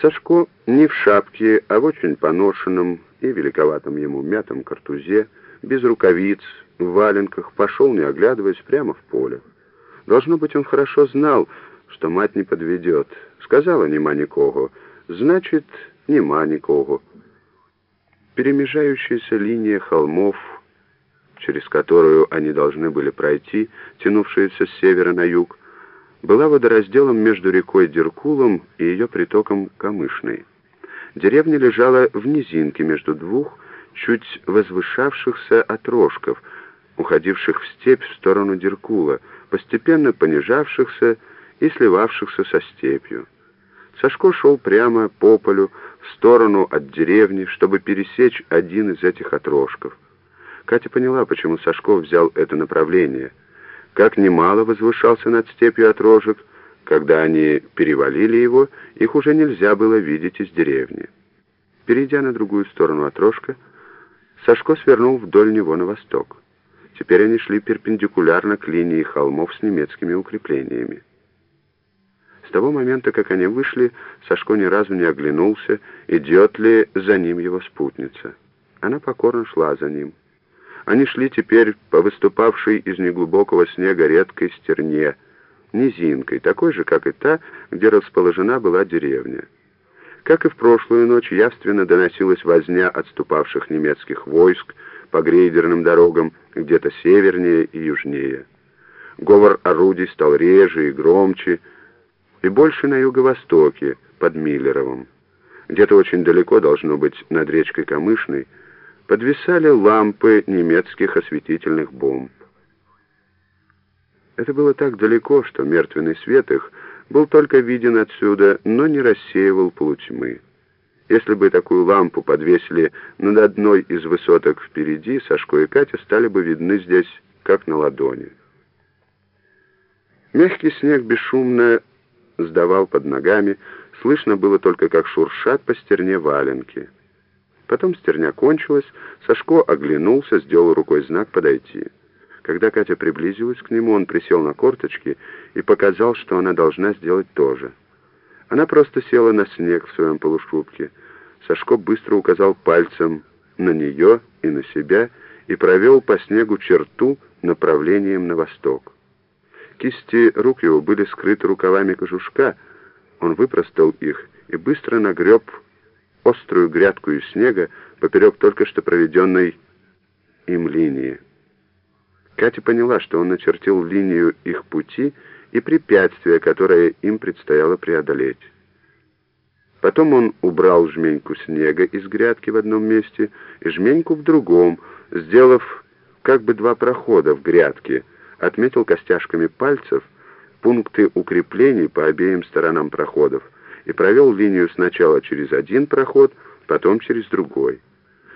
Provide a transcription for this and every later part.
Сашко не в шапке, а в очень поношенном и великоватом ему мятом картузе, без рукавиц, в валенках, пошел, не оглядываясь, прямо в поле. Должно быть, он хорошо знал, что мать не подведет. Сказала «нема никого», значит, «нема никого». Перемежающаяся линия холмов, через которую они должны были пройти, тянувшаяся с севера на юг, была водоразделом между рекой Деркулом и ее притоком Камышной. Деревня лежала в низинке между двух чуть возвышавшихся отрожков, уходивших в степь в сторону Деркула, постепенно понижавшихся и сливавшихся со степью. Сашко шел прямо по полю, в сторону от деревни, чтобы пересечь один из этих отрожков. Катя поняла, почему Сашко взял это направление — как немало возвышался над степью отрожек, когда они перевалили его, их уже нельзя было видеть из деревни. Перейдя на другую сторону отрожка, Сашко свернул вдоль него на восток. Теперь они шли перпендикулярно к линии холмов с немецкими укреплениями. С того момента, как они вышли, Сашко ни разу не оглянулся, идет ли за ним его спутница. Она покорно шла за ним. Они шли теперь по выступавшей из неглубокого снега редкой стерне, низинкой, такой же, как и та, где расположена была деревня. Как и в прошлую ночь, явственно доносилась возня отступавших немецких войск по грейдерным дорогам где-то севернее и южнее. Говор орудий стал реже и громче, и больше на юго-востоке, под Миллеровым. Где-то очень далеко, должно быть, над речкой Камышной, подвисали лампы немецких осветительных бомб. Это было так далеко, что мертвенный свет их был только виден отсюда, но не рассеивал полутьмы. Если бы такую лампу подвесили над одной из высоток впереди, Сашко и Катя стали бы видны здесь, как на ладони. Мягкий снег бесшумно сдавал под ногами, слышно было только, как шуршат по стерне валенки. Потом стерня кончилась, Сашко оглянулся, сделал рукой знак «подойти». Когда Катя приблизилась к нему, он присел на корточки и показал, что она должна сделать то же. Она просто села на снег в своем полушубке. Сашко быстро указал пальцем на нее и на себя и провел по снегу черту направлением на восток. Кисти рук его были скрыты рукавами кожушка, он выпростал их и быстро нагреб острую грядку из снега поперек только что проведенной им линии. Катя поняла, что он начертил линию их пути и препятствия, которое им предстояло преодолеть. Потом он убрал жменьку снега из грядки в одном месте и жменьку в другом, сделав как бы два прохода в грядке, отметил костяшками пальцев пункты укреплений по обеим сторонам проходов, и провел линию сначала через один проход, потом через другой.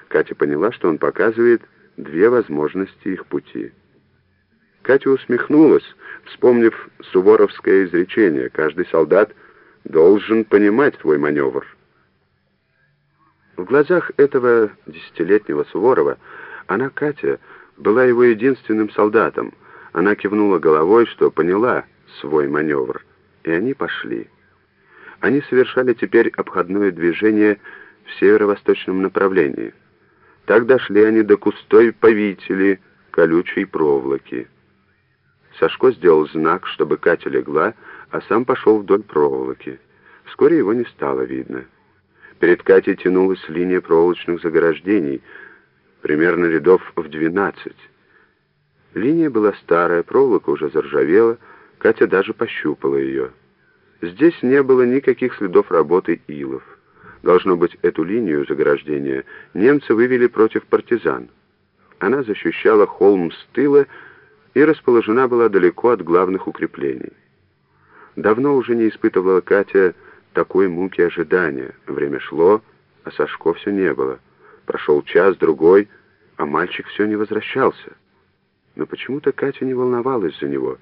Катя поняла, что он показывает две возможности их пути. Катя усмехнулась, вспомнив суворовское изречение «Каждый солдат должен понимать свой маневр». В глазах этого десятилетнего Суворова она, Катя, была его единственным солдатом. Она кивнула головой, что поняла свой маневр, и они пошли. Они совершали теперь обходное движение в северо-восточном направлении. Так дошли они до кустой повители колючей проволоки. Сашко сделал знак, чтобы Катя легла, а сам пошел вдоль проволоки. Вскоре его не стало видно. Перед Катей тянулась линия проволочных заграждений, примерно рядов в двенадцать. Линия была старая, проволока уже заржавела, Катя даже пощупала ее. Здесь не было никаких следов работы илов. Должно быть, эту линию заграждения немцы вывели против партизан. Она защищала холм с тыла и расположена была далеко от главных укреплений. Давно уже не испытывала Катя такой муки ожидания. Время шло, а Сашко все не было. Прошел час-другой, а мальчик все не возвращался. Но почему-то Катя не волновалась за него.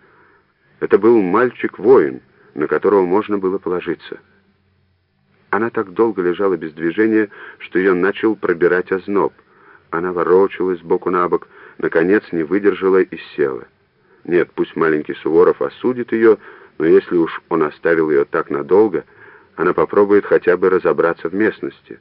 Это был мальчик-воин — на которого можно было положиться. Она так долго лежала без движения, что ее начал пробирать озноб. Она ворочалась боку на бок, наконец не выдержала и села. Нет, пусть маленький Суворов осудит ее, но если уж он оставил ее так надолго, она попробует хотя бы разобраться в местности.